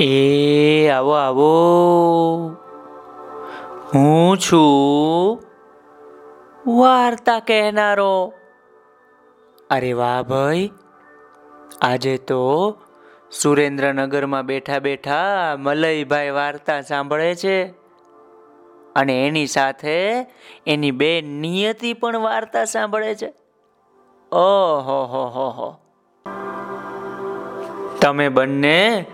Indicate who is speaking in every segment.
Speaker 1: એ આવો આવો. હું છું વાર્તા કહેનારો. અરે વાહ ભાઈ. આજે તો સુરેન્દ્રનગરમાં બેઠા બેઠા મલયભાઈ વાર્તા સાંભળે છે. અને એની સાથે એની બે નિયતિ પણ વાર્તા સાંભળે છે. ઓહો હો હો. તમે બંને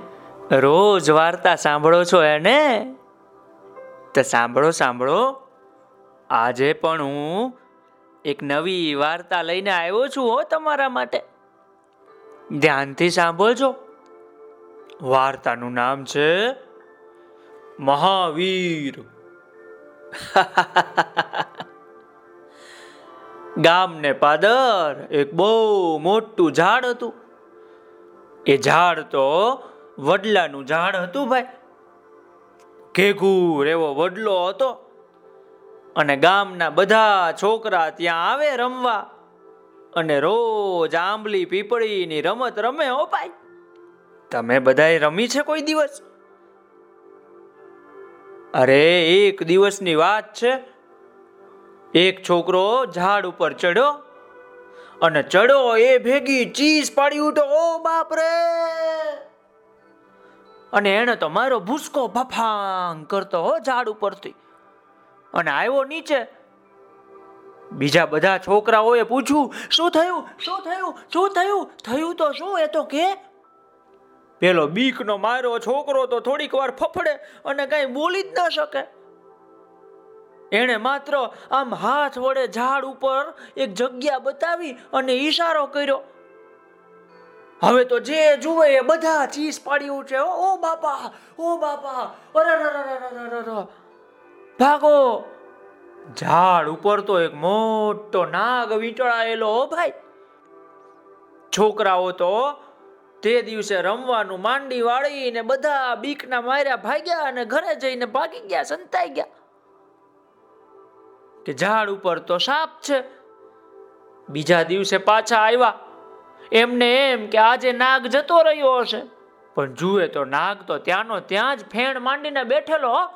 Speaker 1: રોજ વાર્તા સાંભળો છો એને? તો સાંભળો સાંભળો. આજે પણ હું એક નવી વાર્તા લઈને આવ્યો છું હો તમારા માટે. ધ્યાનથી સાંભળજો. વાર્તાનું નામ છે મહાવીર. ગામને પાદર એક બહુ મોટું ઝાડ હતું. એ ઝાડ તો વડલાનું ઝાડ હતું ભાઈ. ઘેઘુર એવો વડલો હતો. અને ગામના બધા છોકરા ત્યાં આવે રમવા. અને રોજ આંબલી પીપળીની રમત રમે હો ભાઈ. તમે બધાએ રમી છે કોઈ દિવસ? અરે એક દિવસની વાત છે. એક છોકરો ઝાડ ઉપર ચડ્યો અને ચડો એ ભેગી ચીસ પાડી ઉઠો ઓ બાપ રે! અને એને તો મારો ભૂસકો ભફાંગ કરતો હો ઝાડ ઉપરથી. અને આવ્યો નીચે. બીજા બધા છોકરાઓએ પૂછ્યું, શું થયું? શું થયું? શું થયું? થયું તો શું? એ તો કે. પેલો બીકનો મારો છોકરો તો થોડીક વાર ફફડે અને કઈ બોલી જ ન શકે. એણે માત્ર આમ હાથ વડે ઝાડ ઉપર એક જગ્યા બતાવી અને ઈશારો કર્યો. હવે તો જે જુએ એ બધા ચીસ પાડી ઉઠે ઓ બાપા ઓ બાપા ભાગો. ઝાડ ઉપર તો એક મોટો નાગ વીંટળાયેલો ભાઈ. છોકરાઓ તો તે દિવસે રમવાનું માંડી વાળીને બધા બીકના માર્યા ભાગ્યા અને ઘરે જઈને ભાગી ગયા, સંતાઈ ગયા. કે ઝાડ ઉપર તો સાપ છે. બીજા દિવસે પાછા આવ્યા. એમને એમ કે આજે નાગ જતો રહ્યો હશે. પણ જુએ તો નાગ તો ત્યાંનો ત્યાં જ ફેણ માંડીને બેઠેલો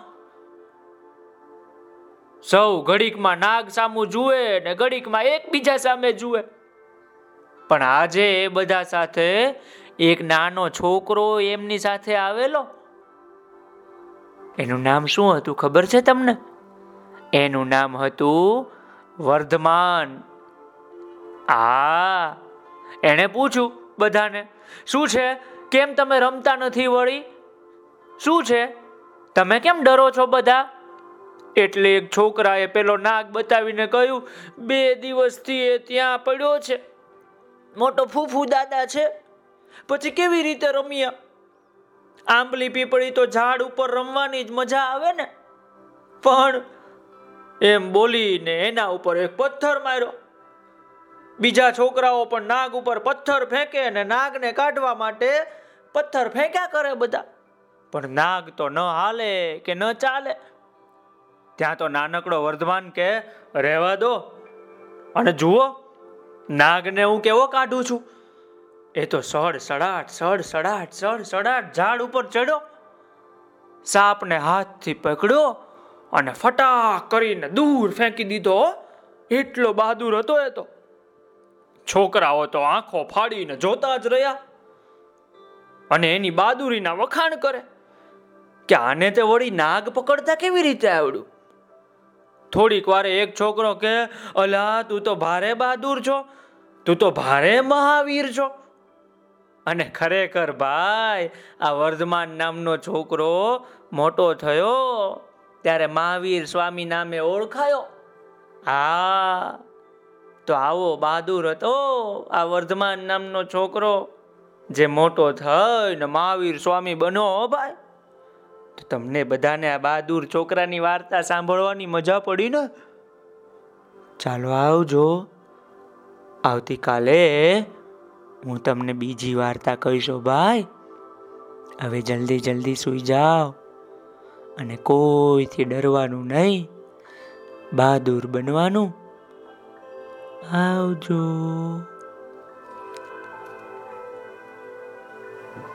Speaker 1: સૌ ઘડીકમાં નાગ સામું જુએ ને ઘડીકમાં એકબીજા સામે જુએ. પણ આજે એ બધા સાથે એક નાનો છોકરો એમની સાથે આવેલો. એનું નામ શું હતું ખબર છે તમને? એનું નામ હતું વર્ધમાન. આ એણે પૂછ્યું, બધાને, શું છે? કેમ તમે રમતા નથી વળી? શું છે? તમે કેમ ડરો છો બધા? એટલે એક છોકરાએ પેલો નાગ બતાવીને કહ્યું, બે દિવસથી એ ત્યાં પડ્યો છે. મોટો ફૂફુ દાદા છે. પછી કેવી રીતે રમ્યા? આંબલી પીપળી તો ઝાડ ઉપર રમવાની જ મજા આવે ને. પણ એમ બોલીને એના ઉપર એક પથ્થર માર્યો. બીજા છોકરાઓ પણ નાગ ઉપર પથ્થર ફેંકે અને નાગને કાઢવા માટે પથ્થર ફેંક્યા કરે બધા. પણ નાગ તો ન હાલે કે ન ચાલે. ત્યાં તો નાનકડો વર્ધમાન કે, રહેવા દો. અને જુઓ, નાગને હું કેવો કાઢું છું. એ તો સડ સડાટ સડ સડાટ સડ સડાટ ઝાડ ઉપર ચડ્યો. સાપને હાથથી પકડ્યો અને ફટાક કરીને દૂર ફેંકી દીધો. એટલો બહાદુર હતો એ તો. છોકરાઓ તો આંખો ફાડીને જોતા જ રહ્યા અને એની બહાદુરીના વખાણ કરે કે આને તે વળી નાગ પકડતા કેવી રીતે આવડ્યું થોડીક વારે એક છોકરો કે અલા તું તો ભારે બહાદુર છો, તું તો ભારે મહાવીર છો. અને ખરેખર ભાઈ, આ વર્ધમાન નામનો છોકરો મોટો થયો, ત્યારે મહાવીર સ્વામી નામે ઓળખાયો. હા. તો આવો બહાદુર હતો. આ વર્ધમાન નામનો છોકરો જે મોટો થઈને મહાવીર સ્વામી બન્યો ભાઈ. તો તમને બધાને આ બહાદુર છોકરાની વાર્તા સાંભળવાની મજા પડી ને? ચાલો આવજો. આવતીકાલે હું તમને બીજી વાર્તા કહીશો ભાઈ. હવે જલ્દી જલ્દી સુઈ જાઓ અને કોઈથી ડરવાનું નહીં. બહાદુર બનવાનું. આવજો